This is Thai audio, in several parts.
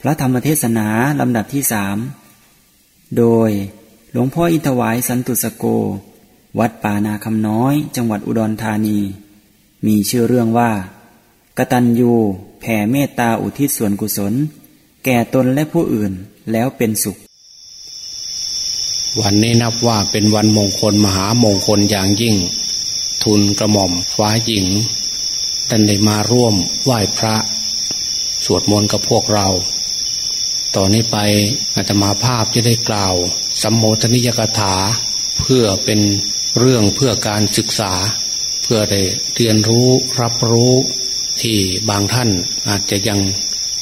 พระธรรมเทศนาลำดับที่สามโดยหลวงพ่ออินทวายสันตุสโก วัดป่านาคำน้อย จังหวัดอุดรธานี มีชื่อเรื่องว่า กตัญญูแผ่เมตตาอุทิศส่วนกุศล แก่ตนและผู้อื่นแล้วเป็นสุข วันนี้นับว่าเป็นวันมงคลมหามงคลอย่างยิ่ง ทุนกระหม่อมฟ้าหญิงท่านได้มาร่วมไหว้พระ สวดมนต์กับพวกเรา ต่อนนี้ไปอาตมาภาพจะได้กล่าว สัมโมทนิยกถา เพื่อเป็นเรื่องเพื่อการศึกษา เพื่อได้เรียนรู้รับรู้ที่บางท่านอาจจะยัง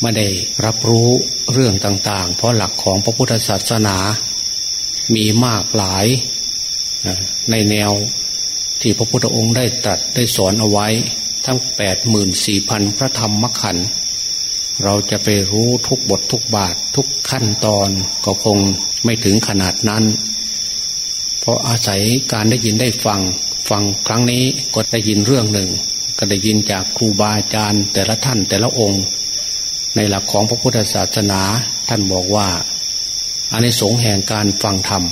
ไม่ได้รับรู้เรื่องต่างๆ เพราะหลักของพระพุทธศาสนา มีมากหลาย ในแนวที่พระพุทธองค์ได้ตรัสได้สอนเอาไว้ทั้งแปดหมื่นสี่พันพระธรรมขันธ์ เราจะไปรู้ทุกบททุกบาททุกขั้นตอนก็คงไม่ถึงขนาดนั้น เพราะอาศัยการได้ยินได้ฟังฟังครั้งนี้ก็ได้ยินเรื่องหนึ่ง ก็ได้ยินจากครูบาอาจารย์ แต่ละท่านแต่ละองค์ ในหลักของพระพุทธศาสนาท่านบอกว่าอันในสงแห่งการฟังธรรม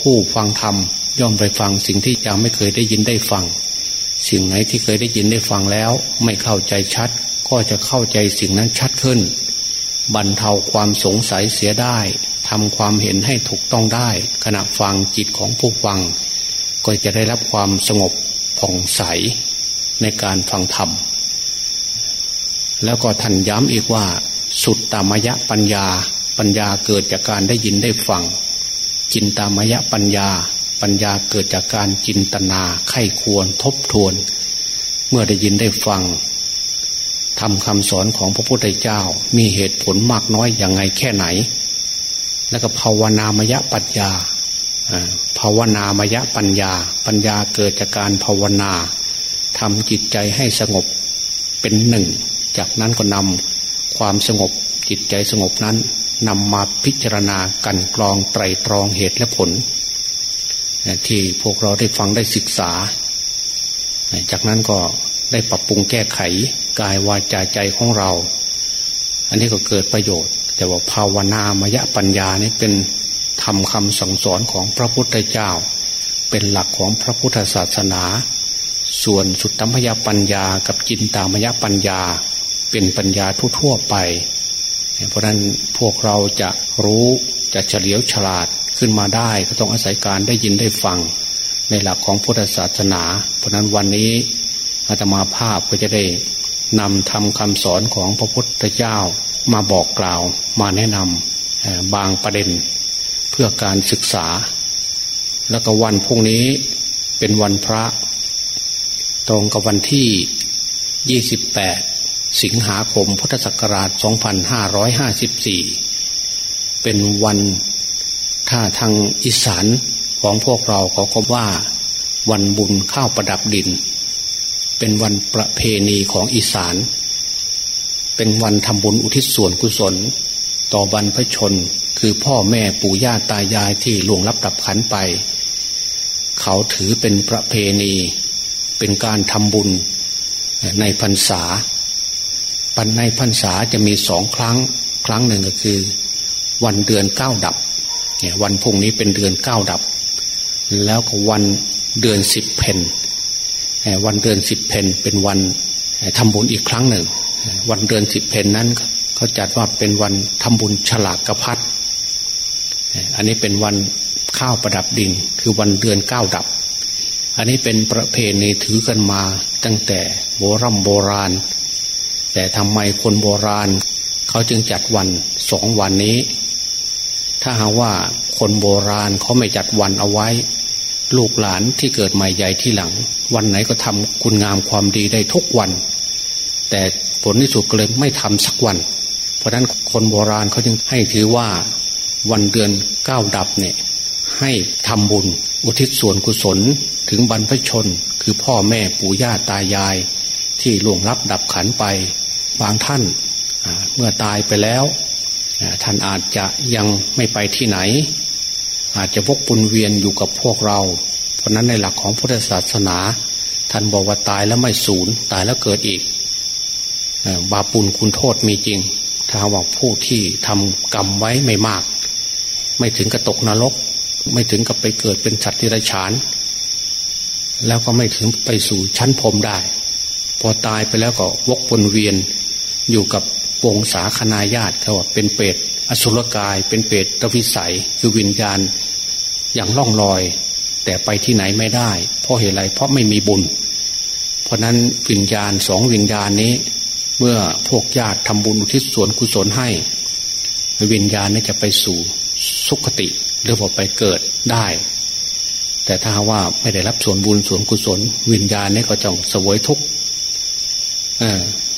ผู้ฟังธรรมย่อมไปฟังสิ่งที่ยังไม่เคยได้ยินได้ฟัง สิ่งไหนที่เคยได้ยินได้ฟังแล้ว ไม่เข้าใจชัด ก็จะเข้าใจสิ่งนั้นชัดขึ้น บรรเทาความสงสัยเสียได้ทำความเห็นให้ถูกต้องได้ ขณะฟังจิตของผู้ฟัง ก็จะได้รับความสงบผ่องใสในการฟังธรรม แล้วก็ท่านย้ำอีกว่า สุดตามยะปัญญา ปัญญาเกิดจากการได้ยินได้ฟัง จินตามยะปัญญา ปัญญาเกิดจากการจินตนาไข้ควรทบทวน เมื่อได้ยินได้ฟัง ทำคำสอนของพระพุทธเจ้ามีเหตุผลมากน้อยอย่างไงแค่ไหน แล้วก็ภาวนามยปัญญาภาวนามยปัญญา ปัญญาเกิดจากการภาวนาทำจิตใจให้สงบเป็นหนึ่ง จากนั้นก็นำความสงบจิตใจสงบนั้นนำมาพิจารณากันกรองไตรตรองเหตุและผล ที่พวกเราได้ฟังได้ศึกษา จากนั้นก็ได้ปรับปรุงแก้ไขายวาจาใจของเรา อันนี้ก็เกิดประโยชน์ แต่ว่าภาวนามยปัญญานี่เป็นทำคำสั่งสอนของพระพุทธเจ้า เป็นหลักของพระพุทธศาสนา ส่วนสุตตมยปัญญากับจินตามยปัญญา เป็นปัญญาทั่วๆไป เพราะนั้นพวกเราจะรู้จะเฉลียวฉลาดขึ้นมาได้ก็ต้องอาศัยการได้ยินได้ฟัง ในหลักของพุทธศาสนา เพราะนั้นวันนี้อาตมาภาพก็จะได้ นำทำคำสอนของพระพุทธเจ้ามาบอกกล่าวมาแนะนำบางประเด็นเพื่อการศึกษา แล้วก็วันพรุ่งนี้เป็นวันพระ ตรงกับวันที่ 28 สิงหาคมพุทธศักราช 2554 เป็นวันถ้าทางอีสานของพวกเราเขาก็ว่าวันบุญข้าวประดับดิน เป็นวันประเพณีของอีสาน เป็นวันทำบุญอุทิศส่วนกุศล ต่อบรรพชนคือพ่อแม่ปู่ย่าตายายที่ล่วงลับดับขันไป เขาถือเป็นประเพณี เป็นการทำบุญในพรรษาปันในพรรษาจะมีสองครั้ง ครั้งหนึ่งก็คือ วันเดือนเก้าดับวันพุ่งนี้เป็นเดือนเก้าดับ แล้วก็วันเดือนสิบเพน วันเดือนสิบเพนเป็นวันทำบุญอีกครั้งหนึ่ง วันเดือนสิบเพนนั้นเขาจัดว่าเป็นวันทำบุญฉลากกระพัดอันนี้เป็นวันข้าวประดับดินคือวันเดือนเก้าดับ อันนี้เป็นประเพณีถือกันมาตั้งแต่โบรโบราณ แต่ทำไมคนโบราณ เขาจึงจัดวันสองวันนี้ ถ้าหากว่าคนโบราณเขาไม่จัดวันเอาไว้ ลูกหลานที่เกิดใหม่ใหญ่ที่หลัง วันไหนก็ทำคุณงามความดีได้ทุกวัน แต่ผลที่สุดก็เลยไม่ทำสักวัน เพราะนั้นคนโบราณเขาจึงให้ถือว่าวันเดือนเก้าดับเนี่ยให้ทำบุญ อุทิศส่วนกุศลถึงบรรพชน คือพ่อแม่ปู่ย่าตายาย ที่ล่วงลับดับขันไป บางท่านเมื่อตายไปแล้ว ท่านอาจจะยังไม่ไปที่ไหน อาจจะพกปุนเวียนอยู่กับพวกเรา เพราะนั้นในหลักของพุทธศาสนา ท่านบอกว่าตายแล้วไม่สูญตายแล้วเกิดอีก บาปุลคุณโทษมีจริง ถ้าว่าผู้ที่ทำกรรมไว้ไม่มาก ไม่ถึงกับตกนรก ไม่ถึงกับไปเกิดเป็นสัตว์ที่ไรฉาน แล้วก็ไม่ถึงไปสู่ชั้นพรมได้ พอตายไปแล้วก็วกวนเวียนอยู่กับวงสาคนาญาติเขาว่าเป็นเปรตอสุรกายเป็นเปรตตวิสัยคือวิญญาณ อย่างล่องลอย แต่ไปที่ไหนไม่ได้ เพราะเหตุไรเพราะไม่มีบุญ เพราะนั้นวิญญาณสองวิญญาณนี้ เมื่อพวกญาติทำบุญอุทิศส่วนกุศลให้ วิญญาณนี้จะไปสู่สุคติหรือว่าไปเกิดได้ แต่ถ้าว่าไม่ได้รับส่วนบุญส่วนกุศล วิญญาณนี้ก็จะสวยทุกข์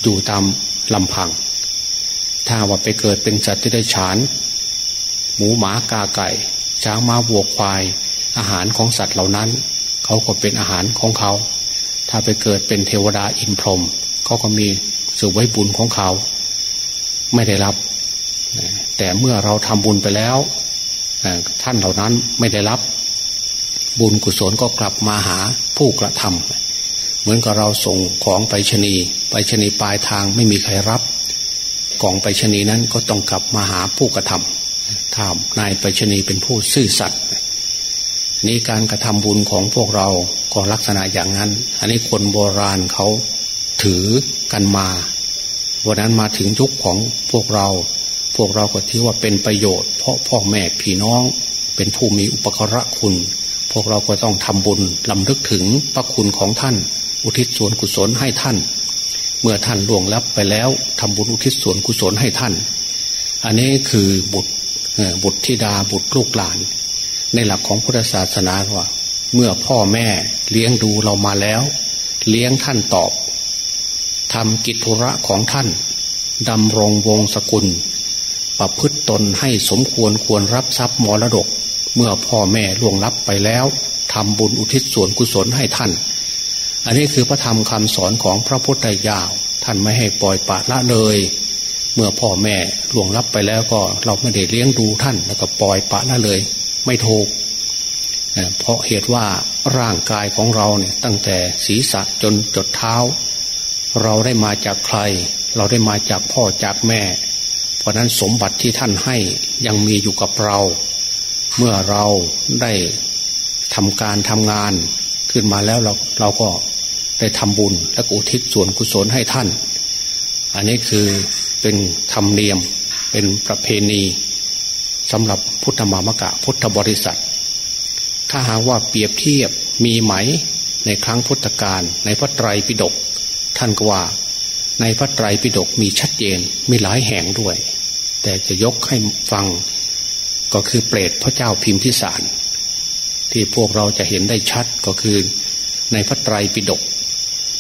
อยู่ตามลำพัง ถ้าว่าไปเกิดเป็นสัตว์ที่ได้ฉาน หมูหมากาไก่ ช้างม้าวัวควาย อาหารของสัตว์เหล่านั้น เขาก็เป็นอาหารของเขา ถ้าไปเกิดเป็นเทวดาอินพรหมเขาก็มีสืบไว้บุญของเขา ไม่ได้รับ แต่เมื่อเราทำบุญไปแล้วท่านเหล่านั้นไม่ได้รับ บุญกุศลก็กลับมาหาผู้กระทำเหมือนกับเราส่งของไปชนีไปชนีปลายทางไม่มีใครรับกล่องไปชนีนั้นก็ต้องกลับมาหาผู้กระทำ ถ้านายไปชนีเป็นผู้ซื่อสัตย์นี่การกระทำบุญของพวกเราก็ลักษณะอย่างนั้น อันนี้คนโบราณเขาถือกันมาวันนั้นมาถึงยุคของพวกเรา พวกเราก็ถือว่าเป็นประโยชน์ เพราะพ่อแม่พี่น้องเป็นผู้มีอุปการะคุณ พวกเราก็ต้องทำบุญลำลึกถึงพระคุณของท่าน อุทิศส่วนกุศลให้ท่าน เมื่อท่านล่วงลับไปแล้วทำบุญอุทิศส่วนกุศลให้ท่าน อันนี้คือบุตร บุตรธิดาบุตรลูกหลาน ในหลักของพุทธศาสนาว่า เมื่อพ่อแม่เลี้ยงดูเรามาแล้ว เลี้ยงท่านตอบทำกิจธุระของท่านดำรงวงศกุล ประพฤตตนให้สมควรควรรับทรัพย์มรดก เมื่อพ่อแม่ล่วงลับไปแล้วทำบุญอุทิศส่วนกุศลให้ท่าน อันนี้คือพระธรรมคำสอนของพระพุทธเจ้าท่านไม่ให้ปล่อยปละละเลย เมื่อพ่อแม่ล่วงลับไปแล้วก็เราไม่ได้เลี้ยงดูท่านแล้วก็ปล่อยปะละเลย ไม่ถูกเพราะเหตุว่าร่างกายของเราเนี่ยตั้งแต่ศีรษะจนจดเท้า เราได้มาจากใคร เราได้มาจากพ่อจากแม่ เพราะนั้นสมบัติที่ท่านให้ยังมีอยู่กับเรา เมื่อเราได้ทำการทำงานขึ้นมาแล้วเราเราก็ได้ทำบุญและอุทิศส่วนกุศลให้ท่าน อันนี้คือ เป็นธรรมเนียม เป็นประเพณีสำหรับพุทธมามกะพุทธบริษัท ถ้าหากว่าเปรียบเทียบมีไหมในครั้งพุทธกาลในพระไตรปิฎกท่านก็ว่าในพระไตรปิฎกมีชัดเจนมีหลายแห่งด้วย แต่จะยกให้ฟังก็คือเปรตพระเจ้าพิมพิสาร ที่พวกเราจะเห็นได้ชัดก็คือในพระไตรปิฎก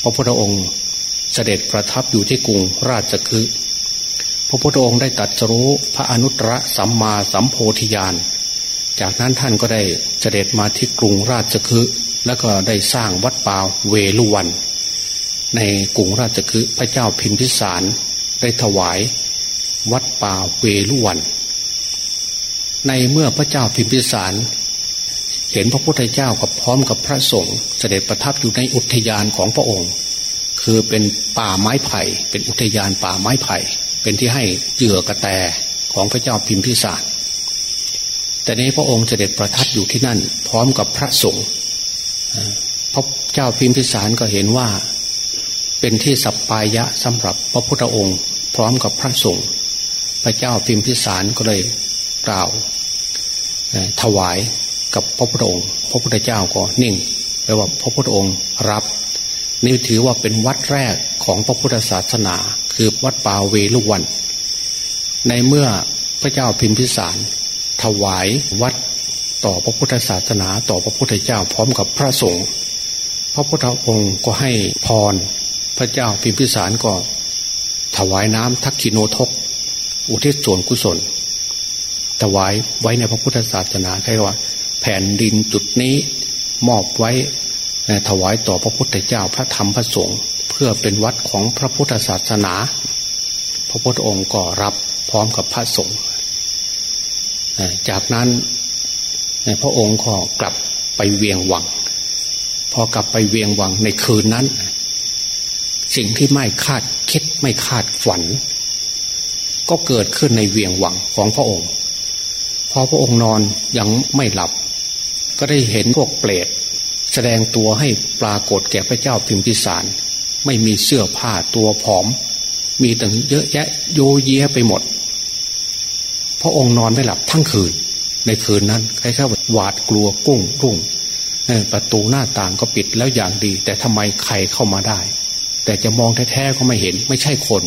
พระพุทธองค์เสด็จประทับอยู่ที่กรุงราชคฤห์ พระพุทธองค์ได้ตัดสรู้พระอนุตตรสัมมาสัมโพธิญาณ จากนั้นท่านก็ได้เสด็จมาที่กรุงราชคฤห์แล้วก็ได้สร้างวัดป่าเวลุวัน ในกรุงราชคือพระเจ้าพิมพิสารได้ถวายวัดป่าเวลุวัน ในเมื่อพระเจ้าพิมพิสาร เห็นพระพุทธเจ้ากับพร้อมกับพระสงฆ์เสด็จประทับอยู่ในอุทยานของพระองค์ คือเป็นป่าไม้ไผ่ เป็นอุทยานป่าไม้ไผ่ เป็นที่ให้เหยื่อกระแตของพระเจ้าพิมพิสาร แต่นี้พระองค์เสด็จประทับอยู่ที่นั่น พร้อมกับพระสงฆ์พระเจ้าพิมพิสารก็เห็นว่า เป็นที่สัปปายะสำหรับพระพุทธองค์ พร้อมกับพระสงฆ์พระเจ้าพิมพิสารก็เลยกล่าวถวายกับพระพุทธองค์ พระพุทธเจ้าก็นิ่งแปลว่าพระพุทธองค์รับ นี่ถือว่าเป็นวัดแรกของพระพุทธศาสนา คือวัดป่าเวลุวัน ในเมื่อพระเจ้าพิมพิสาร ถวายวัดต่อพระพุทธศาสนาต่อพระพุทธเจ้าพร้อมกับพระสงฆ์พระพุทธองค์ก็ให้พร พระเจ้าพิมพิสารก็ถวายน้ำทักขิโนทก อุทิศส่วนกุศล ถวายไว้ในพระพุทธศาสนาใครว่า แผ่นดินจุดนี้มอบไว้ถวายต่อพระพุทธเจ้าพระธรรมพระสงฆ์ เพื่อเป็นวัดของพระพุทธศาสนา พระพุทธองค์ก็รับพร้อมกับพระสงฆ์จากนั้นพระองค์ก็กลับไปเวียงวัง พอกลับไปเวียงวังในคืนนั้น สิ่งที่ไม่คาดคิดไม่คาดฝัน ก็เกิดขึ้นในเวียงวังของพระองค์ พอพระองค์นอนยังไม่หลับ ก็ได้เห็นพวกเปรตแสดงตัวให้ปรากฏแก่พระเจ้าพิมพิสาร ไม่มีเสื้อผ้าตัวผอม มีตั้งเยอะแยะโยเยะไปหมด พระองค์นอนไม่หลับทั้งคืน ในคืนนั้นใครเข้าหวาดกลัวกุ้งรุ่งประตูหน้าต่างก็ปิดแล้วอย่างดี แต่ทำไมใครเข้ามาได้ แต่จะมองแท้ๆก็ไม่เห็น ไม่ใช่คน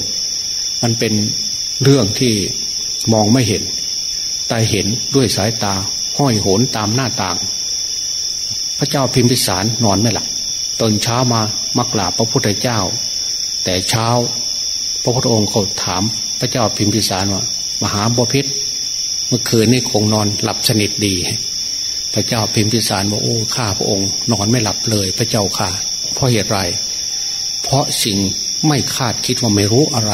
มันเป็นเรื่องที่มองไม่เห็น แต่เห็นด้วยสายตาห้อยโหนตามหน้าต่าง พระเจ้าพิมพิสารนอนไม่หลับ ตอนเช้ามามากราบพระพุทธเจ้า แต่เช้า พระพุทธองค์เขาถามพระเจ้าพิมพิสารว่ามหาบพิษเมื่อคืนนี่คงนอนหลับสนิทดี พระเจ้าพิมพิสารบอกโอ้ข้าพระองค์ นอนไม่หลับเลย พระเจ้าค่ะ เพราะเหตุไร เพราะสิ่งไม่คาดคิดว่าไม่รู้อะไร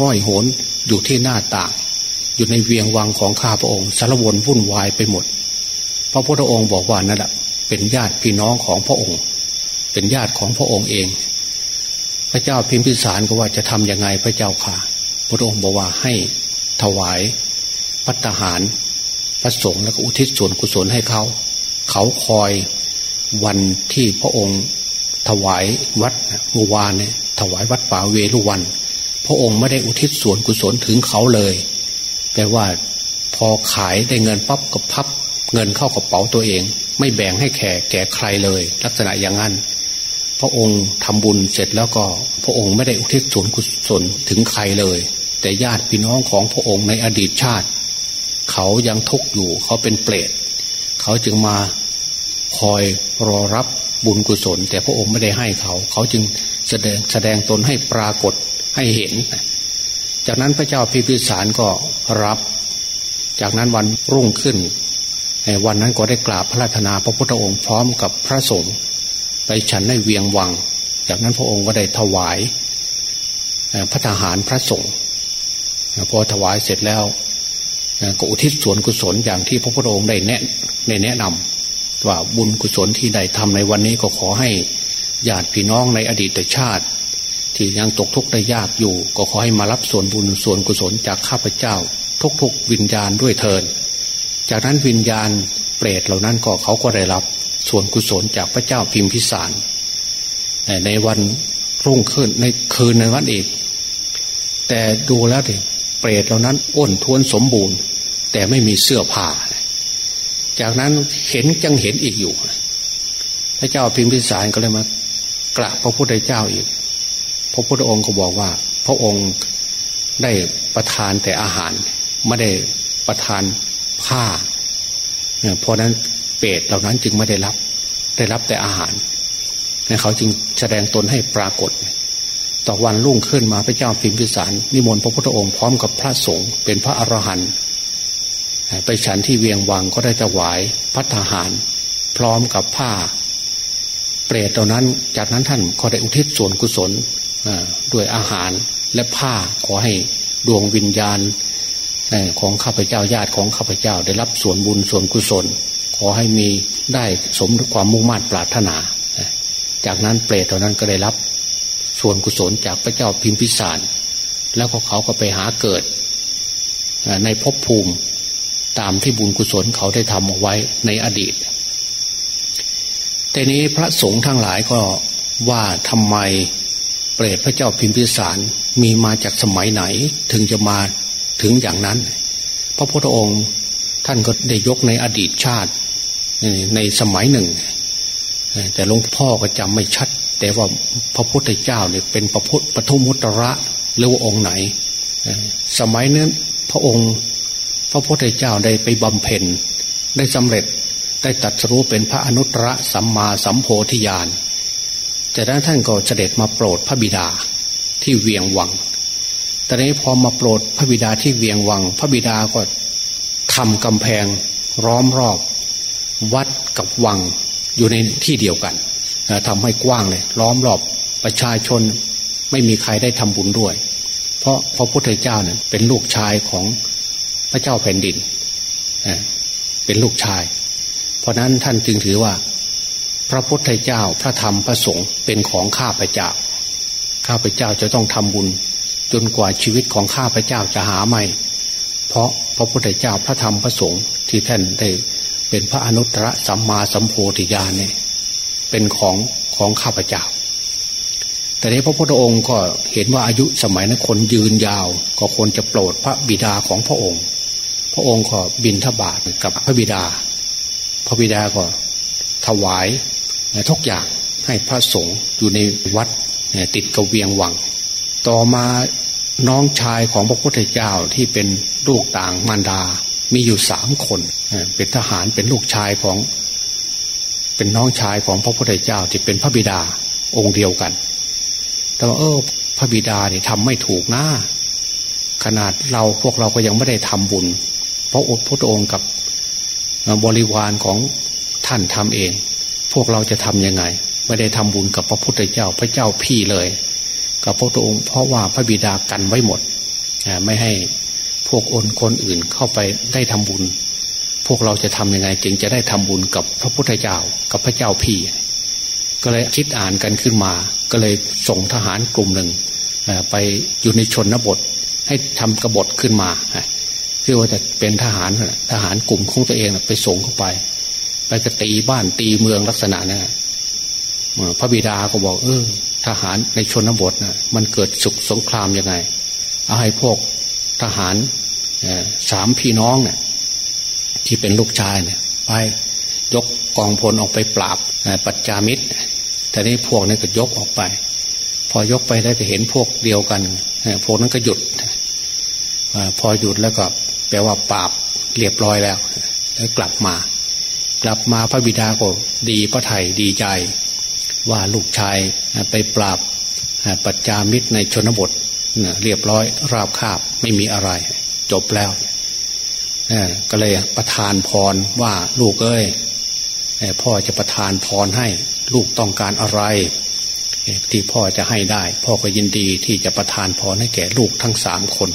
ห้อยโหนอยู่ที่หน้าต่าง อยู่ในเวียงวังของข้าพระองค์สารวนวุ่นวายไปหมด พระพุทธองค์บอกว่านั่นแหละเป็นญาติพี่น้องของพระองค์ เป็นญาติของพระองค์เอง พระเจ้าพิมพิสารก็ว่าจะทํำยังไงพระเจ้าค่ะ พระองค์บอกว่าให้ถวายพัฒหารพระสงฆ์แล้วก็อุทิศส่วนกุศลให้เขา เขาคอยวันที่พระองค์ถวายวัดเมื่อวานเนี่ยถวายวัดป่าเวลุวัน พระองค์ไม่ได้อุทิศส่วนกุศลถึงเขาเลย แต่ว่าพอขายได้เงินปั๊บกับพับ เงินเข้ากระเป๋าตัวเอง ไม่แบ่งให้แขกแก่ใครเลย ลักษณะอย่างนั้น ระองค์ทำบุญเสร็จแล้วก็พระองค์ไม่ได้อุทิศส่วนกุศลถึงใครเลย แต่ญาติพี่น้องของพระองค์ในอดีตชาติ เขายังทุกข์อยู่เขาเป็นเปรตเขาจึงมาคอยรอรับบุญกุศล แต่พระองค์ไม่ได้ให้เขา เขาจึงแสดงแสดงตนให้ปรากฏให้เห็น จากนั้นพระเจ้าพิพิสารก็รับ จากนั้นวันรุ่งขึ้นในวันนั้นก็ได้กราบพระราชนาพระพุทธองค์พร้อมกับพระสงฆ์ ไปฉันในเวียงวัง จากนั้นพระองค์ก็ได้ถวายพระทหารพระสงฆ์พอถวายเสร็จแล้วก็อุทิศส่วนกุศลอย่างที่พระพุทธองค์ได้แนะในแนะนำว่าบุญกุศลที่ได้ทำในวันนี้ก็ขอให้ญาติพี่น้องในอดีตชาติ ที่ยังตกทุกข์ได้ยากอยู่ ก็ขอให้มารับส่วนบุญส่วนกุศลจากข้าพเจ้า ทุกๆวิญญาณด้วยเทิน จากนั้นวิญญาณเปรตเหล่านั้นก็เขาก็ได้รับ ส่วนกุศลจากพระเจ้าพิมพิสาร ในวันรุ่งขึ้นในคืนในวันอีก แต่ดูแล้วดิเปรตเหล่านั้นอ้นท้วนสมบูรณ์ แต่ไม่มีเสื้อผ้า จากนั้นเห็นจังเห็นอีกอยู่ พระเจ้าพิมพิสารก็เลยมากราบพระพุทธเจ้าอีก พระพุทธองค์ก็บอกว่า พระองค์ได้ประทานแต่อาหารไม่ได้ประทานผ้าเพราะนั้นเปรตเหล่านั้นจึงไม่ได้รับ ได้รับแต่อาหารเขาจึงแสดงตนให้ปรากฏ ต่อวันรุ่งขึ้นมาพระเจ้าพิมพิสาร นิมนต์พระพุทธองค์พร้อมกับพระสงฆ์เป็นพระอรหันต์ไปฉันที่เวียงวังก็ได้ถวายพัฒหาร พร้อมกับผ้า เปรตเหล่านั้น จากนั้นท่านก็ได้อุทิศส่วนกุศลด้วยอาหารและผ้าขอให้ดวงวิญญาณของข้าพเจ้าญาติของข้าพเจ้าได้รับส่วนบุญส่วนกุศล ขอให้มีได้สมความมุ่งมั่นปรารถนา จากนั้นเปรตเหล่านั้นก็ได้รับ ส่วนกุศลจากพระเจ้าพิมพิสาร แล้วก็เขาก็ไปหาเกิด ในภพภูมิตามที่บุญกุศลเขาได้ทำเอาไว้ในอดีต แต่นี้พระสงฆ์ทั้งหลายก็ว่าทำไมเปรตพระเจ้าพิมพิสารมีมาจากสมัยไหนถึงจะมาถึงอย่างนั้น พระพุทธองค์ ท่านก็ได้ยกในอดีตชาติในสมัยหนึ่ง แต่หลวงพ่อก็จำไม่ชัด แต่ว่าพระพุทธเจ้าเนี่ยเป็นพระพุทธปทุมุตระหรือว่าองค์ไหน สมัยนั้นพระองค์พระพุทธเจ้าได้ไปบำเพ็ญได้สำเร็จได้ตัดสู้เป็นพระอนุตตรสัมมาสัมโพธิญาณจากนั้นท่านก็เสด็จมาโปรดพระบิดาที่เวียงวังตอนนี้พอมาโปรดพระบิดาที่เวียงวัง พระบิดาก็ ทำกำแพงร้อมรอบ วัดกับวังอยู่ในที่เดียวกันทำให้กว้างเลย ล้อมรอบประชาชนไม่มีใครได้ทำบุญด้วย เพราะพระพุทธเจ้าเนี่ยเป็นลูกชายของพระเจ้าแผ่นดินเป็นลูกชาย เพราะนั้นท่านจึงถือว่า พระพุทธเจ้าพระธรรมพระสงฆ์เป็นของข้าพเจ้า ข้าพเจ้าจะต้องทำบุญ จนกว่าชีวิตของข้าพเจ้าจะหาใหม่ เพราะ พระพุทธเจ้าพระธรรมพระสงฆ์ที่ท่านได้เป็นพระอนุตตรสัมมาสัมโพธิญาณเนี่ยเป็นของของข้าพเจ้า แต่นี้พระพุทธองค์ก็เห็นว่าอายุสมัยนั้นคนยืนยาว ก็ควรจะโปรดพระบิดาของพระองค์ พระองค์ก็บินทบาทกับพระบิดา พระบิดาก็ถวายทุกอย่างให้พระสงฆ์อยู่ในวัดติดกระเวียงวัง ต่อมา น้องชายของพระพุทธเจ้าที่เป็นลูกต่างมารดา มีอยู่สามคน เป็นทหารเป็นลูกชายของ เป็นน้องชายของพระพุทธเจ้าที่เป็นพระบิดาองค์เดียวกัน แต่ว่าเออพระบิดาเนี่ยทำไม่ถูกนะขนาดเราพวกเราก็ยังไม่ได้ทำบุญ เพราะอดพุทธองค์กับบริวารของท่านทำเอง พวกเราจะทำยังไง ไม่ได้ทำบุญกับพระพุทธเจ้าพระเจ้าพี่เลย กับพระองค์เพราะว่าพระบิดากันไว้หมด ไม่ให้พวกอนคนอื่นเข้าไปได้ทำบุญ พวกเราจะทำยังไงจึงจะได้ทำบุญกับพระพุทธเจ้ากับพระเจ้าพี่ ก็เลยคิดอ่านกันขึ้นมา ก็เลยส่งทหารกลุ่มหนึ่งไปอยู่ในชนบทให้ทำกบฏขึ้นมาคือว่าจะเป็นทหารทหารกลุ่มของตัวเองไปส่งเข้าไปไปกตีบ้านตีเมืองลักษณะนะพระบิดาก็บอก เออ ทหารในชนบทนะมันเกิดสุกสงครามยังไง เอาให้พวกทหารสามพี่น้องเนี่ยที่เป็นลูกชายเนี่ยไปยกกองพลออกไปปราบปัจจามิตร แต่นี้พวกนั้นก็ยกออกไป พอยกไปได้จะเห็นพวกเดียวกันพวกนั้นก็หยุดพอหยุดแล้วก็แปลว่าปราบเรียบร้อยแล้ว แล้วกลับมา กลับมาพระบิดาก็ดีพระไทยดีใจ ว่าลูกชายไปปราบปัจจามิตรในชนบทเรียบร้อยราบคาบไม่มีอะไร จบแล้วก็เลยประทานพรว่าลูกเอ้ยพ่อจะประทานพรให้ลูกต้องการอะไรที่พ่อจะให้ได้ พ่อก็ยินดีที่จะประทานพรให้แก่ลูกทั้งสามคน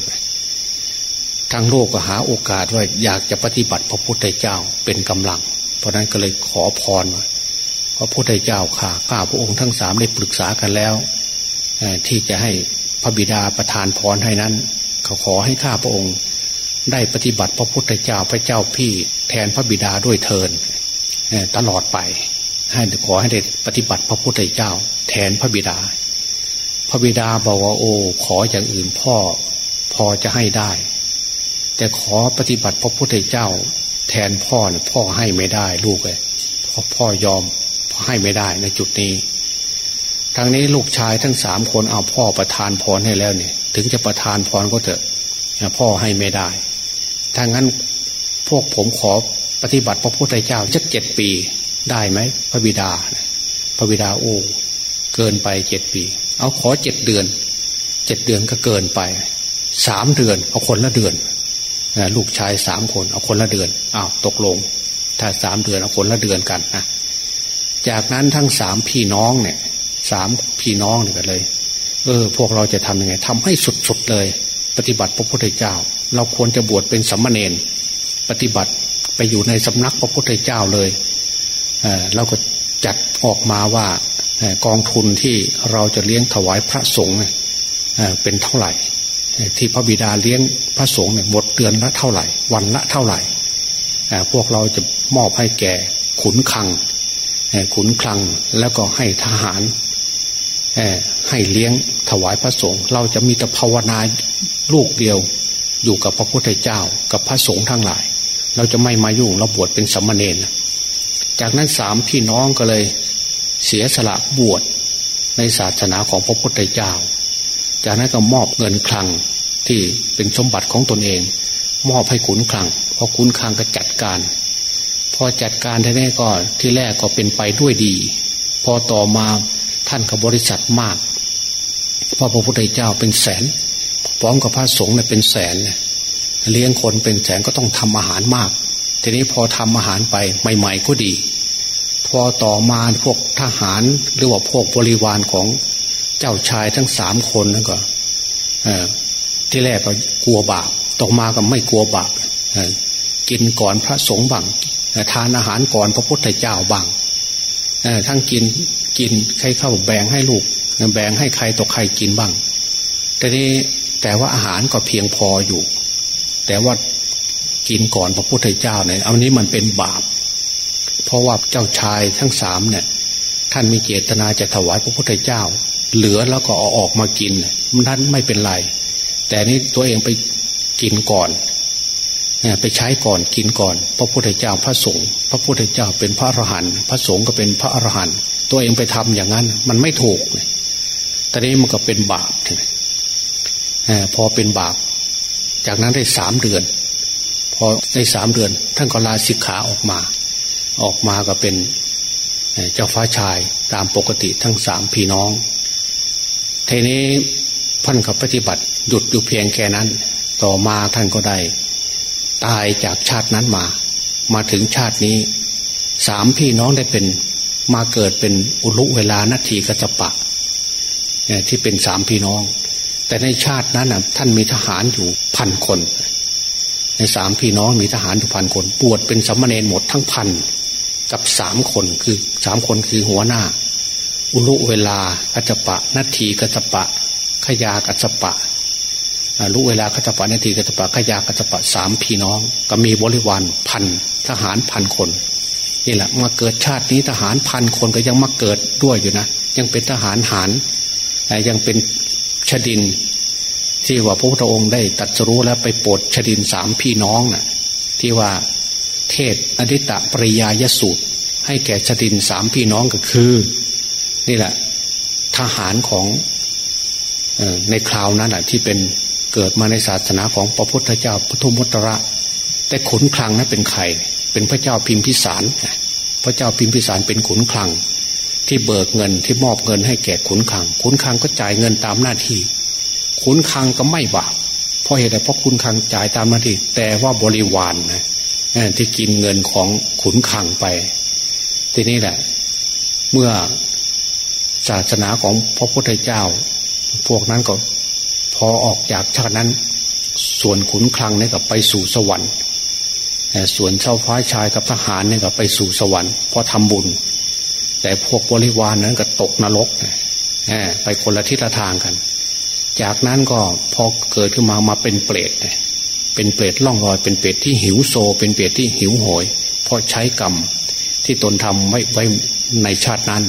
ทั้งโลกก็หาโอกาสว่าอยากจะปฏิบัติพระพุทธเจ้าเป็นกำลัง เพราะนั้นก็เลยขอพรว่า พระพุทธเจ้าข่าข้าพระองค์ทั้งสามได้ปรึกษากันแล้ว ที่จะให้พระบิดาประทานพรให้นั้น เขาขอให้ข้าพระองค์ ได้ปฏิบัติพระพุทธเจ้าพระเจ้าพี่แทนพระบิดาด้วยเทินตลอดไป ให้ขอให้ได้ปฏิบัติพระพุทธเจ้า แทนพระบิดา พระบิดาบอกว่าโอ้ขออย่างอื่นพ่อพอจะให้ได้ แต่ขอปฏิบัติพระพุทธเจ้า แทนพ่อเนี่ยพ่อให้ไม่ได้ลูกเลยพ่อพ่อยอม ให้ไม่ได้ในจุดนี้ทางนี้ลูกชายทั้งสามคนเอาพ่อประทานพรให้แล้วเนี่ย ถึงจะประทานพรก็เถอะพ่อให้ไม่ได้ถ้างั้นพวกผมขอปฏิบัติพระพุทธเจ้าสักเจ็ดปีได้ไหมพระบิดา พระบิดาโอ้เกินไปเจ็ดปี เอาขอเจ็ดเดือนเจ็ดเดือนก็เกินไปสามเดือน เอาคนละเดือนลูกชายสามคน เอาคนละเดือนอ้าวตกลง ถ้าสามเดือนเอาคนละเดือนกันนะ จากนั้นทั้งสามพี่น้องเนี่ยสามพี่น้องเนี่ยกันเลย เออ พวกเราจะทำยังไงทำให้สุดๆเลย ปฏิบัติพระพุทธเจ้า เราควรจะบวชเป็นสัมมาเนนปฏิบัติไปอยู่ในสำนักพระพุทธเจ้าเลยเออเราก็จัดออกมาว่ากองทุนที่เราจะเลี้ยงถวายพระสงฆ์เป็นเท่าไหร่ ที่พระบิดาเลี้ยงพระสงฆ์เนี่ยหมดเดือนละเท่าไหร่ วันละเท่าไหร่ พวกเราจะมอบให้แก่ขุนคัง ขุนคลังแล้วก็ให้ทหารให้เลี้ยงถวายพระสงฆ์เราจะมีแต่ภาวนาลูกเดียวอยู่กับพระพุทธเจ้ากับพระสงฆ์ทั้งหลาย เราจะไม่มายุ่งเราบวชเป็นสมมาเนรจากนั้นสามพี่น้องก็เลยเสียสละบวชในศาสนาของพระพุทธเจ้า จากนั้นก็มอบเงินคลังที่เป็นสมบัติของตนเอง มอบให้ขุนคลังพอขุนคลังก็จัดการ พอจัดการทีนี้ก็ที่แรกก็เป็นไปด้วยดี พอต่อมาท่านกับบริษัทมากพราะพระพุทธเจ้าเป็นแสนพร้อมกับพระสงฆ์เนี่ยเป็นแสนเลี้ยงคนเป็นแสนก็ต้องทำอาหารมาก ทีนี้พอทำอาหารไปใหม่ ๆก็ดี พอต่อมาพวกทหารหรือว่าพวกบริวารของเจ้าชายทั้งสามคนนั่นก็ที่แรกก็กลัวบาปต่อมาก็ไม่กลัวบาปกินก่อนพระสงฆ์บัง ทานอาหารก่อนพระพุทธเจ้าบังทั้งกินกินใครเข้าแบ่งให้ลูกแบ่งให้ใครต่อใครกินบ้างแต่นี้แต่ว่าอาหารก็เพียงพออยู่ แต่ว่ากินก่อนพระพุทธเจ้าเนี่ยอันนี้มันเป็นบาป เพราะว่าเจ้าชายทั้งสามเนี่ย ท่านมีเจตนาจะถวายพระพุทธเจ้า เหลือแล้วก็เอาออกมากินมันนั้นไม่เป็นไร แต่นี้ตัวเองไปกินก่อน ไปใช้ก่อนกินก่อน พระพุทธเจ้าพระสงฆ์พระพุทธเจ้าเป็นพระอรหันต์พระสงฆ์ก็เป็นพระอรหันต์ตัวเองไปทำอย่างนั้น มันไม่ถูกตอนนี้มันก็เป็นบาปพอเป็นบาป จากนั้นได้สามเดือน พอได้สามเดือน ท่านก็ลาสิกขาออกมา ออกมาก็เป็นเจ้าฟ้าชายตามปกติทั้งสามพี่น้องทีนี้ท่านก็ปฏิบัติหยุดอยู่เพียงแค่นั้น ต่อมาท่านก็ได้ ตายจากชาตินั้นมา มาถึงชาตินี้ สามพี่น้องได้เป็นมาเกิดเป็นอุลุเวลานาทีกัจปะที่เป็นสามพี่น้อง แต่ในชาตินั้นท่านมีทหารอยู่พันคน ในสามพี่น้องมีทหารอยู่พันคนปวดเป็นสัมมาเนนหมดทั้งพันกับสามคนคือสามคนคือหัวหน้า อุลุเวลากัจปะนาทีกัจปะขยากัจปะ รู้เวลากัจปะนาทีกัจปะขยากัจปะสามพี่น้อง ก็มีบริวารพันทหารพันคนนี่แหละมาเกิดชาตินี้ทหารพันคนก็ยังมาเกิดด้วยอยู่นะ ยังเป็นทหารหารยังเป็นชดิน ที่ว่าพระพุทธองค์ได้ตัดสรู้แล้วไปโปรดชดินสามพี่น้องนะ่ะ ที่ว่าเทศอดิตะปริยายสูตร ให้แก่ชดินสามพี่น้องก็คือ นี่แหละ ทหารของในคราวนั้นแหะที่เป็น กิดมาในศาสนาของพระพุทธเจ้าพุทธมุตระ แต่ขุนคลังนั้นเป็นใคร เป็นพระเจ้าพิมพิสาร พระเจ้าพิมพิสารเป็นขุนคลัง ที่เบิกเงินที่มอบเงินให้แก่ขุนคลัง ขุนคลังก็จ่ายเงินตามหน้าที่ขุนคลังก็ไม่บาปเพราะเหตุใดเพราะขุนคลังจ่ายตามหน้าที่ แต่ว่าบริวารนนะที่กินเงินของขุนคลังไป ทีนี้แหละ เมื่อศาสนาของพระพุทธเจ้า พวกนั้นก็ พอออกจากชาตินั้น ส่วนขุนคลังเนี่ยก็ไปสู่สวรรค์ส่วนเจ้าฟ้าชายกับทหารเนี่ยก็ไปสู่สวรรค์เพราะทำบุญ แต่พวกบริวารนนั้นก็ตกนรกไปคนละทิศละทางกัน จากนั้นก็พอเกิดขึ้นมามาเป็นเปรตเป็นเปรตล่องรอยเป็นเปรตที่หิวโซ เป็นเปรตที่หิวโหย เพราะใช้กรรมที่ตนทำไว้ไว้ในชาตินั้น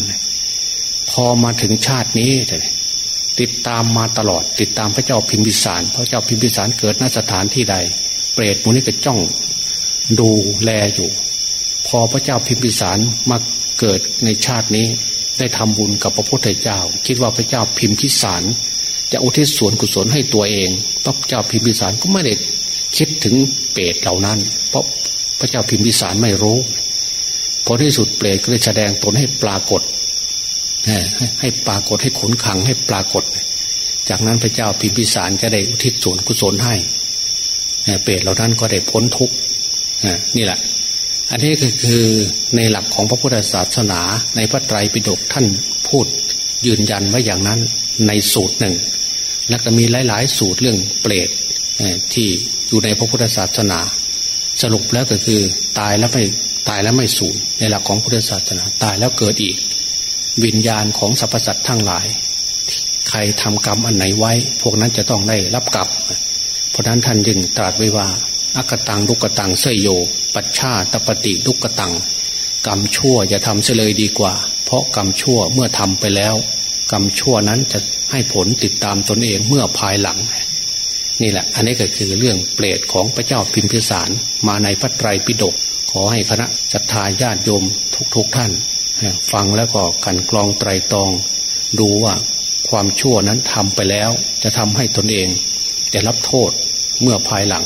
พอมาถึงชาตินี้ ติดตามมาตลอด ติดตามพระเจ้าพิมพิสาร พระเจ้าพิมพิสารเกิดณสถานที่ใด เปรตมูนี้ก็จ้อง ดูแลอยู่ พอพระเจ้าพิมพิสารมาเกิดในชาตินี้ ได้ทำบุญกับพระพุทธเจ้า คิดว่าพระเจ้าพิมพิสาร จะอุทิศส่วนกุศลให้ตัวเอง พระเจ้าพิมพิสารก็ไม่ได้คิดถึงเปรตเหล่านั้น เพราะพระเจ้าพิมพิสารไม่รู้ พอที่สุดเปรตก็เลยแสดงตนให้ปรากฏ ให้ปรากฏให้ขนขังให้ปรากฏ จากนั้นพระเจ้าพิมพิสารก็ได้อุทิศส่วนกุศลให้เปรตเหล่านั้นก็ได้พ้นทุกข์นี่แหละ อันนี้คือคือในหลักของพระพุทธศาสนา ในพระไตรปิฎกท่านพูดยืนยันไว้อย่างนั้นในสูตรหนึ่ง แล้วก็มีหลาย ๆ สูตรเรื่องเปรตที่อยู่ในพระพุทธศาสนา สรุปแล้วก็คือตายแล้วไม่ตายแล้วไม่สูญในหลักของพุทธศาสนา ตายแล้วเกิดอีก วิญญาณของสรรพสัตว์ทั้งหลาย ใครทำกรรมอันไหนไว้ พวกนั้นจะต้องได้รับกรรมเพราะนั้นท่านจึงตรัสไว้ว่าอักตังลุกตังเสยโย ปัจฉาตปฏิลุกตัง กรรมชั่วอย่าทำเฉลยดีกว่า เพราะกรรมชั่วเมื่อทำไปแล้ว กรรมชั่วนั้นจะให้ผลติดตามตนเองเมื่อภายหลัง นี่แหละ อันนี้ก็คือเรื่องเปรตของพระเจ้าพิมพิสารมาในพระไตรปิฎกขอให้คณะศรัทธาญาติโยมทุกๆทท่าน ฟังแล้วก็กันกรองไตรตอง ดูว่าความชั่วนั้นทำไปแล้ว จะทำให้ตนเองจะรับโทษเมื่อภายหลัง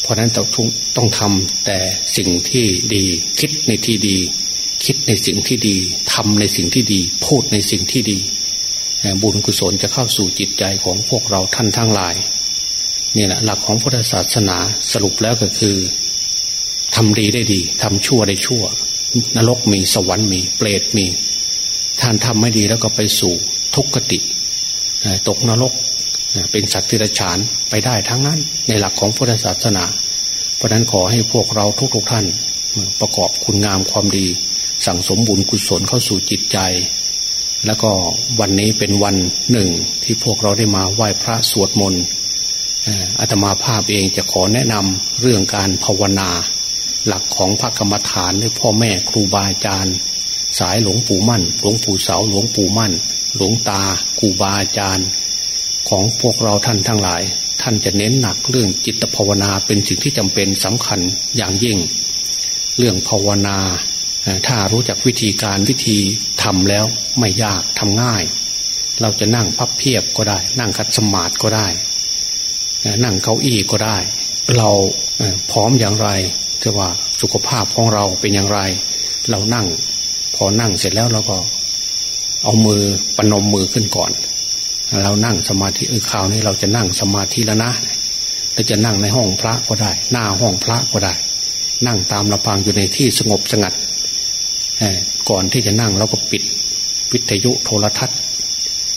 เพราะนั้นต้องต้องทำแต่สิ่งที่ดี คิดในที่ดี คิดในสิ่งที่ดีทำในสิ่งที่ดี พูดในสิ่งที่ดี บุญกุศลจะเข้าสู่จิตใจของพวกเราท่านทั้งหลายนี่แหละหลักของพุทธศาสนาสรุปแล้วก็คือทำดีได้ดีทำชั่วได้ชั่ว นรกมีสวรรค์มี เปรตมี ท่านทำไม่ดีแล้วก็ไปสู่ทุกขติตกนรกเป็นสัตว์ที่ระฉานไปได้ทั้งนั้น ในหลักของพุทธศาสนา เพราะนั้นขอให้พวกเราทุกๆทท่าน ประกอบคุณงามความดี สั่งสมบุญกุศลเข้าสู่จิตใจ แล้วก็วันนี้เป็นวันหนึ่งที่พวกเราได้มาไหว้พระสวดมนต์อาตมาภาพเองจะขอแนะนำเรื่องการภาวนา หลักของพระกรรมฐานหรือพ่อแม่ครูบาอาจารย์ สายหลวงปู่มั่น หลวงปู่เสาหลวงปู่มั่น หลวงตาครูบาอาจารย์ ของพวกเราท่านทั้งหลาย ท่านจะเน้นหนักเรื่องจิตภาวนาเป็นสิ่งที่จำเป็นสำคัญอย่างยิ่ง เรื่องภาวนา ถ้ารู้จักวิธีการวิธีทำแล้วไม่ยากทำง่าย เราจะนั่งพับเพียบก็ได้ นั่งคัดสมาธิก็ได้ นั่งเก้าอี้ก็ได้ เราพร้อมอย่างไร จะว่าสุขภาพของเราเป็นอย่างไร เรานั่ง พอนั่งเสร็จแล้วเราก็ เอามือปนมมือขึ้นก่อน เรานั่งสมาธิเออคราวนี้เราจะนั่งสมาธิแล้วนะเราจะนั่งในห้องพระก็ได้ หน้าห้องพระก็ได้ นั่งตามลำพังอยู่ในที่สงบสงัดก่อนที่จะนั่งเราก็ปิดวิทยุโทรทัศน์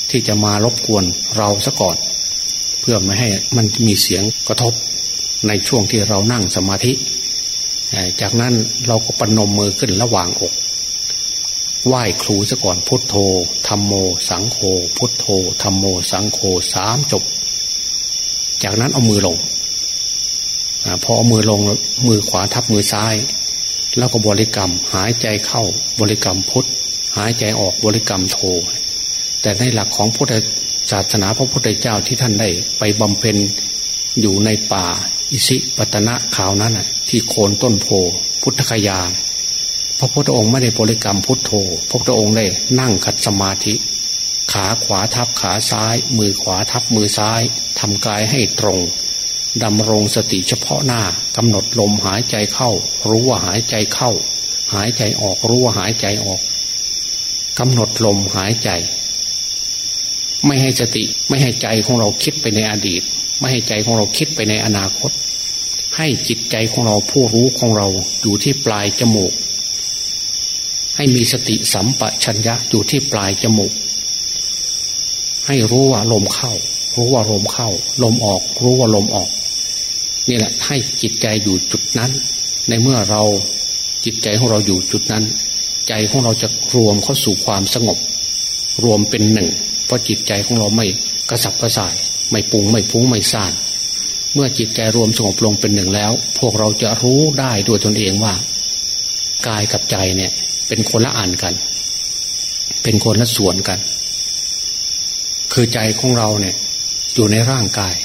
ที่จะมารบกวนเราซะก่อน เพื่อไม่ให้มันมีเสียงกระทบในช่วงที่เรานั่งสมาธิ จากนั้นเราก็ปนมมือขึ้นระหว่างอก ไหว้ครูซะก่อนพุทโธธรรมโม สังโฆพุทโธธรรมโม สังโฆสามจบ จากนั้นเอามือลงอพอเอามือลงมือขวาทับมือซ้าย แล้วก็บริกรรมหายใจเข้าบริกรรมพุทธหายใจออกบริกรรมโทแต่ในหลักของพุทธศาสนาพระพุทธเจ้าที่ท่านได้ไปบำเพ็ญอยู่ในป่า อิสิปตนะข่าวนั้นที่โคนต้นโพพุทธคยา พระพุทธองค์ไม่ได้บริกรรมพุทโธ พระพุทธองค์ได้นั่งขัดสมาธิ ขาขวาทับขาซ้าย มือขวาทับมือซ้ายทำกายให้ตรงดำรงสติเฉพาะหน้ากำหนดลมหายใจเข้า รู้ว่าหายใจเข้า หายใจออกรู้ว่าหายใจออกกำหนดลมหายใจ ไม่ให้สติ ไม่ให้ใจของเราคิดไปในอดีต ไม่ให้ใจของเราคิดไปในอนาคต ให้จิตใจของเราผู้รู้ของเราอยู่ที่ปลายจมูก ให้มีสติสัมปชัญญะอยู่ที่ปลายจมูก ให้รู้ว่าลมเข้า รู้ว่าลมเข้า ลมออก รู้ว่าลมออก นี่แหละให้จิตใจอยู่จุดนั้น ในเมื่อเราจิตใจของเราอยู่จุดนั้น ใจของเราจะรวมเข้าสู่ความสงบ รวมเป็นหนึ่ง ราะจิตใจของเราไม่กระสับกระส่าย ไม่ปุงไม่พุ้งไม่ซ่าน เมื่อจิตใจรวมสงบลงเป็นหนึ่งแล้ว พวกเราจะรู้ได้ด้วยตนเองว่ากายกับใจเนี่ยเป็นคนละอันกัน เป็นคนละส่วนกัน คือใจของเราเนี่ยอยู่ในร่างกาย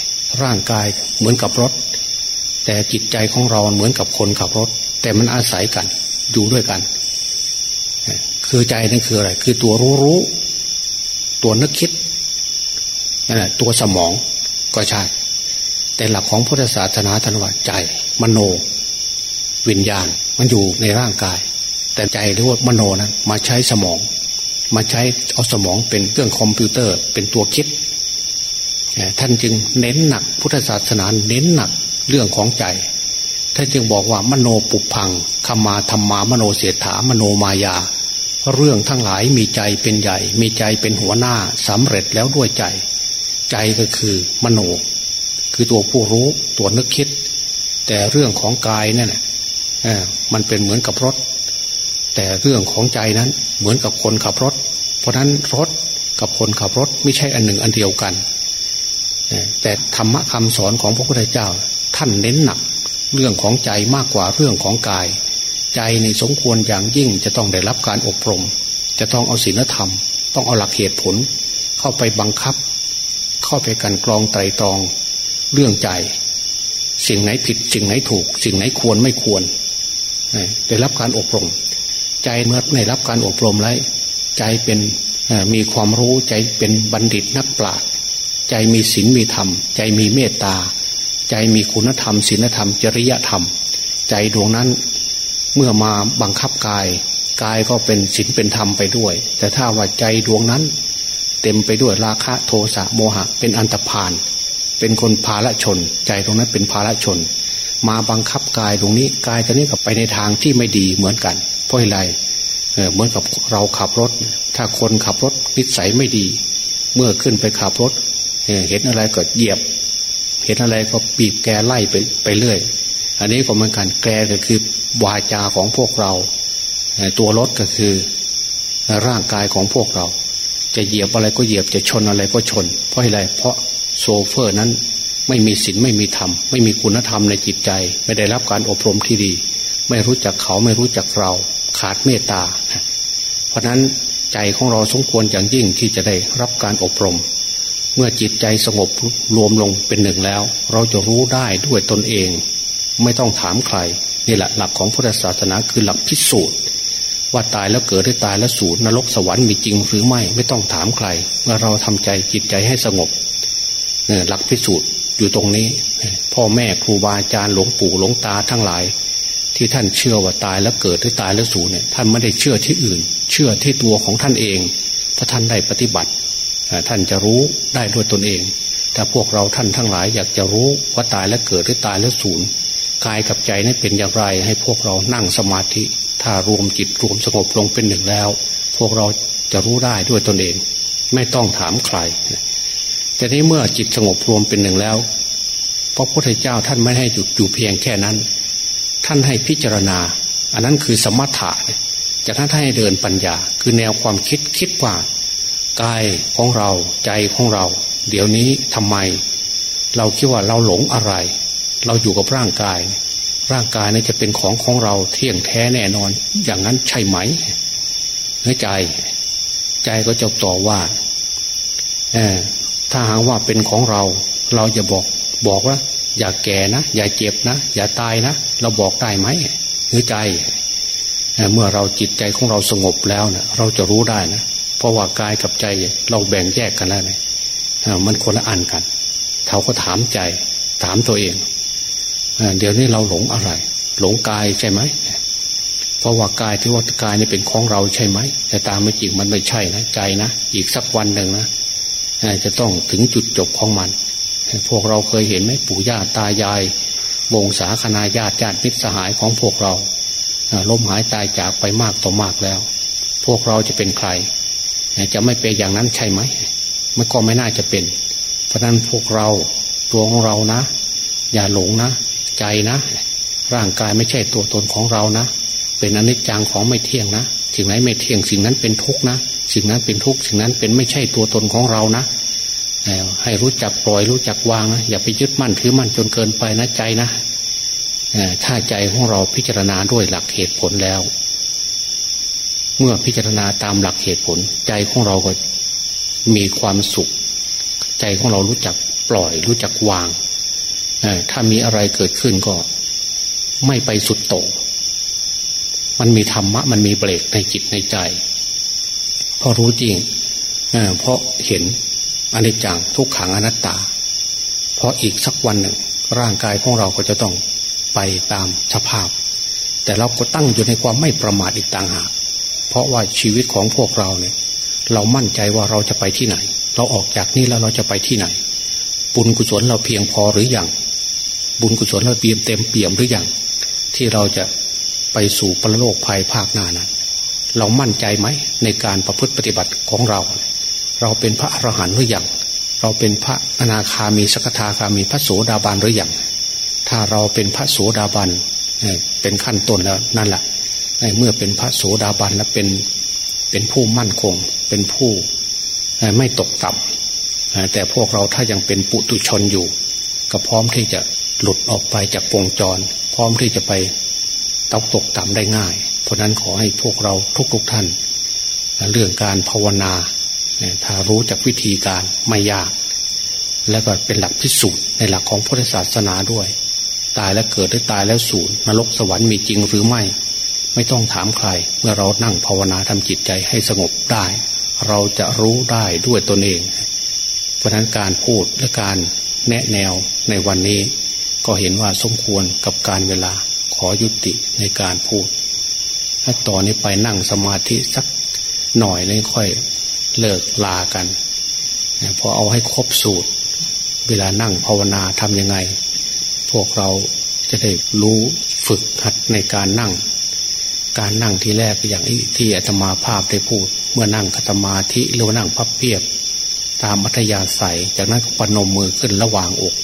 ร่างกายเหมือนกับรถ แต่จิตใจของเราเหมือนกับคนขับรถ แต่มันอาศัยกันอยู่ด้วยกัน คือใจนั่นคืออะไร คือตัวรู้รู้ ตัวนึกคิดนั่นแหละตัวสมองก็ใช่ แต่หลักของพุทธศาสนาท่านว่าใจ มโน วิญญาณมันอยู่ในร่างกาย แต่ใจหรือว่ามโนนั้นมาใช้สมอง มาใช้เอาสมองเป็นเครื่องคอมพิวเตอร์ เป็นตัวคิด ท่านจึงเน้นหนัก พุทธศาสนาเน้นหนักเรื่องของใจท่านจึงบอกว่ามโนปุพังคมาธรรมามโนเสถามโนมายา เรื่องทั้งหลายมีใจเป็นใหญ่ มีใจเป็นหัวหน้าสำเร็จแล้วด้วยใจ ใจก็คือมโน คือตัวผู้รู้ตัวนึกคิด แต่เรื่องของกายนั่นแหละมันเป็นเหมือนกับรถ แต่เรื่องของใจนั้นเหมือนกับคนขับรถ เพราะนั้นรถกับคนขับรถไม่ใช่อันหนึ่งอันเดียวกัน แต่ธรรมะคำสอนของพระพุทธเจ้า ท่านเน้นหนัก เรื่องของใจมากกว่าเรื่องของกาย ใจในสมควรอย่างยิ่งจะต้องได้รับการอบรม จะต้องเอาศีลธรรม ต้องเอาหลักเหตุผล เข้าไปบังคับ เข้าไปกันกรองไตรตรองเรื่องใจ สิ่งไหนผิดสิ่งไหนถูก สิ่งไหนควรไม่ควรได้รับการอบรม ใจเมื่อได้รับการอบรมแล้วใจเป็นมีความรู้ใจเป็นบัณฑิตนักปราชญ์ใจมีศีลมีธรรม ใจมีเมตตา ใจมีคุณธรรมศีลธรรม จริยธรรม ใจดวงนั้น เมื่อมาบังคับกาย กายก็เป็นศีลเป็นธรรมไปด้วย แต่ถ้าว่าใจดวงนั้น เต็มไปด้วยราคะโทสะโมหะ เป็นอันตรพาน เป็นคนภาละชน ใจตรงนั้นเป็นภาละชน มาบังคับกายตรงนี้กายตรงนี้กับไปในทางที่ไม่ดีเหมือนกัน เพราะอะไรเหมือนกับเราขับรถ ถ้าคนขับรถนิสัยไม่ดี เมื่อขึ้นไปขับรถเห็นอะไรก็เหยียบ เห็นอะไรก็ปีบแกไล่ไปไปเรื่อย อันนี้ก็เหมือนกันแกก็คือวาจาของพวกเรา ตัวรถก็คือร่างกายของพวกเรา จะเหยียบอะไรก็เหยียบจะชนอะไรก็ชน เพราะอะไรเพราะโซเฟอร์นั้นไม่มีศีลไม่มีธรรม ไม่มีคุณธรรมในจิตใจ ไม่ได้รับการอบรมที่ดี ไม่รู้จักเขาไม่รู้จักเราขาดเมตตา เพราะนั้นใจของเราสมควรอย่างยิ่งที่จะได้รับการอบรม เมื่อจิตใจสงบรวมลงเป็นหนึ่งแล้ว เราจะรู้ได้ด้วยตนเอง ไม่ต้องถามใครนี่แหละหลักของพุทธศาสนาคือหลักพิสูจน์ว่าตายแล้วเกิดได้ตายแล้วสูญนรกสวรรค์มีจริงหรือไม่ไม่ต้องถามใครเมื่อเราทำใจจิตใจให้สงบเนี่ยหลักพิสูจน์อยู่ตรงนี้ พ่อแม่ครูบาอาจารย์หลวงปู่หลวงตาทั้งหลาย ที่ท่านเชื่อว่าตายแล้วเกิดได้ตายแล้วสูญเนี่ยท่านไม่ได้เชื่อที่อื่น เชื่อที่ตัวของท่านเอง ถ้าท่านได้ปฏิบัติ ท่านจะรู้ได้ด้วยตนเอง แต่พวกเราท่านทั้งหลายอยากจะรู้ว่าตายแล้วเกิดหรือตายแล้วสูญ กายกับใจนี่เป็นอย่างไร ให้พวกเรานั่งสมาธิ ถ้ารวมจิตรวมสงบลงเป็นหนึ่งแล้ว พวกเราจะรู้ได้ด้วยตนเอง ไม่ต้องถามใครแต่นี้เมื่อจิตสงบรวมเป็นหนึ่งแล้วพระพุทธเจ้าท่านไม่ให้หยุดอยู่เพียงแค่นั้น ท่านให้พิจารณา อันนั้นคือสมถะจากนั้นท่านให้เดินปัญญา คือแนวความคิดคิดว่ากายของเราใจของเรา เดี๋ยวนี้ทำไม เราคิดว่าเราหลงอะไร เราอยู่กับร่างกาย ร่างกายนี่จะเป็นของของเราเที่ยงแท้แน่นอน อย่างนั้นใช่ไหมใจ ใจก็จะตอบว่าถ้าหากว่าเป็นของเรา เราจะบอกบอกว่า อย่าแก่นะ อย่าเจ็บนะ อย่าตายนะ เราบอกได้ไหมหรือใจเมื่อเราจิตใจของเราสงบแล้วเนะเราจะรู้ได้นะเพราะว่ากายกับใจเราแบ่งแยกกันแล้วเนี่ยมันคนละอันกันเขาก็ถามใจ ถามตัวเอง เดี๋ยวนี้เราหลงอะไร หลงกายใช่ไหมเพราะว่ากายที่ว่ากายนี่เป็นของเราใช่ไหม แต่ตามไม่จริงมันไม่ใช่นะใจนะอีกสักวันหนึ่งนะจะต้องถึงจุดจบของมัน พวกเราเคยเห็นไหมปู่ย่าตายาย วงศาคณาญาติญาติมิตรสหายของพวกเราล้มหายตายจากไปมากต่อมากแล้ว พวกเราจะเป็นใคร จะไม่เป็นอย่างนั้นใช่ไหมมันก็ไม่น่าจะเป็น เพราะนั้นพวกเราตัวของเรานะ อย่าหลงนะ ใจนะ ร่างกายไม่ใช่ตัวตนของเรานะ เป็นอนิจจังของไม่เที่ยงนะสิ่งไหนไม่เที่ยงสิ่งนั้นเป็นทุกข์นะ สิ่งนั้นเป็นทุกข์สิ่งนั้นเป็นไม่ใช่ตัวตนของเรานะให้รู้จักปล่อยรู้จักวางนะอย่าไปยึดมั่นถือมั่นจนเกินไปนะใจนะถ้าใจของเราพิจารณาด้วยหลักเหตุผลแล้ว เมื่อพิจารณาตามหลักเหตุผล ใจของเราก็มีความสุข ใจของเรารู้จักปล่อยรู้จักวาง ถ้ามีอะไรเกิดขึ้นก็ ไม่ไปสุดโต่งมันมีธรรมะ มันมีเบรกในจิตในใจเพราะรู้จริงเพราะเห็นอนิจจังทุกขังอนัตตา เพราะอีกสักวันหนึ่ง ร่างกายของเราก็จะต้องไปตามสภาพ แต่เราก็ตั้งอยู่ในความไม่ประมาทอีกต่างหาก เพราะว่าชีวิตของพวกเราเนี่ย เรามั่นใจว่าเราจะไปที่ไหน เราออกจากนี่แล้วเราจะไปที่ไหนบุญกุศลเราเพียงพอหรืออยัง บุญกุศลเราเตรียมเต็มเปี่ยมหรืออยังที่เราจะไปสู่ปรโลกภัยภาคหน้านั้น เรามั่นใจไหมในการประพฤติปฏิบัติของเรา เราเป็นพระอรหันต์หรือยังเราเป็นพระอนาคามีสกทาคามีพระโสดาบันหรือยังถ้าเราเป็นพระโสดาบันเป็นขั้นต้นแล้วนั่นแหละเมื่อเป็นพระโสดาบันแล้วเป็นเป็นผู้มั่นคง เป็นผู้ไม่ตกต่ำแต่พวกเราถ้ายังเป็นปุตุชนอยู่ ก็พร้อมที่จะ หลุดออกไปจากวงจร พร้อมที่จะไปตกตกต่ำได้ง่าย เพราะนั้นขอให้พวกเราทุกๆทท่าน เรื่องการภาวนาถ้ารู้จากวิธีการไม่ยาก แล้วก็เป็นหลักพิสูจน์ในหลักของพุทธศาสนาด้วย ตายแล้วเกิดหรือตายแล้วสูญนรกสวรรค์มีจริงหรือไม่ ไม่ต้องถามใคร เมื่อเรานั่งภาวนาทำจิตใจให้สงบได้ เราจะรู้ได้ด้วยตนเอง เพราะนั้นการพูดและการแนะแนวในวันนี้ ก็เห็นว่าสมควรกับการเวลาขอยุติในการพูด ถ้าต่อนนี้ไปนั่งสมาธิสักหน่อยเลยค่อยเลิกลากันพอเอาให้ครบสูตร เวลานั่งภาวนาทำยังไง พวกเราจะได้รู้ฝึกหัดในการนั่ง การนั่งที่แรกอย่างที่อาตมาภาพได้พูด เมื่อนั่งคตมาธิหรือนั่งพับเพียบ ตามอัธยาศัย จากนั้นก็ปนมมือขึ้นระหว่างอก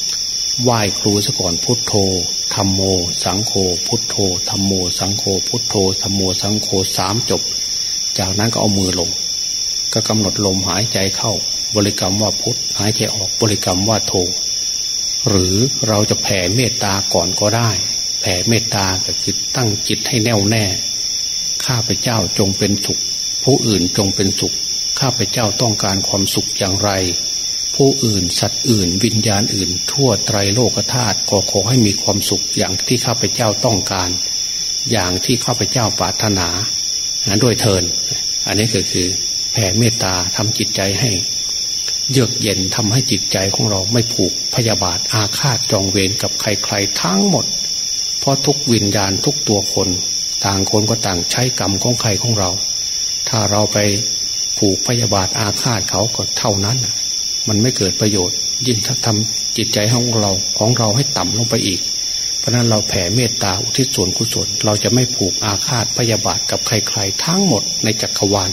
ไหว้ครูซะก่อนพุทโธธรรมโม สังโฆพุทโธธรรมโม สังโฆพุทโธธรรมโมสังโฆสามจบ จากนั้นก็เอามือลง ก็กำหนดลมหายใจเข้า บริกรรมว่าพุทหายใจออกบริกรรมว่าโทหรือเราจะแผ่เมตตาก่อนก็ได้ แผ่เมตตาก็คือตั้งจิตให้แน่วแน่ ข้าพเจ้าจงเป็นสุข ผู้อื่นจงเป็นสุข ข้าพเจ้าต้องการความสุขอย่างไร ผู้อื่น สัตว์อื่น วิญญาณอื่น ทั่วไตรโลกธาตุก็ขอให้มีความสุขอย่างที่ข้าพเจ้าต้องการ อย่างที่ข้าพเจ้าปรารถนาด้วยเทินอันนี้ก็คือแผ่เมตตาทำจิตใจให้ เยือกเย็นทำให้จิตใจของเราไม่ผูกพยาบาทอาฆาตจองเวรกับใครๆทั้งหมด เพราะทุกวิญญาณทุกตัวคน ต่างคนก็ต่างใช้กรรมของใครของเรา ถ้าเราไปผูกพยาบาทอาฆาตเขาก็เท่านั้น มันไม่เกิดประโยชน์ ยิ่งถ้าทำจิตใจของเราของเราให้ต่ำลงไปอีก เพราะนั้นเราแผ่เมตตาอุทิศส่วนกุศลเราจะไม่ผูกอาฆาตพยาบาทกับใครๆ ทั้งหมดในจักรวาล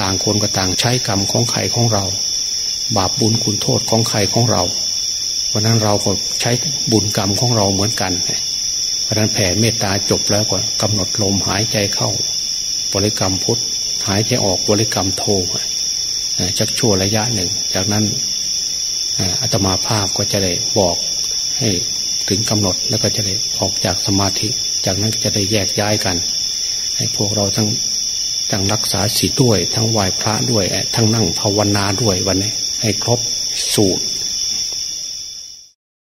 ต่างคนก็ต่างใช้กรรมของใครของเรา บาปบุญคุณโทษของใครของเรา เพราะนั้นเราก็ใช้บุญกรรมของเราเหมือนกันเพราะนั้นแผ่เมตตาจบแล้วก็กำหนดลมหายใจเข้า บริกรรมพุทธหายใจออกบริกรรมโท จักชั่วระยะหนึ่ง จากนั้นอัตมาภาพก็จะได้บอกให้ถึงกำหนดแล้วก็จะได้ออกจากสมาธิ จากนั้นจะได้แยกย้ายกัน ให้พวกเราทั้งทั้งรักษาศีลด้วย ทั้งไหว้พระด้วย ทั้งนั่งภาวนาด้วยวันนี้ ให้ครบสูตร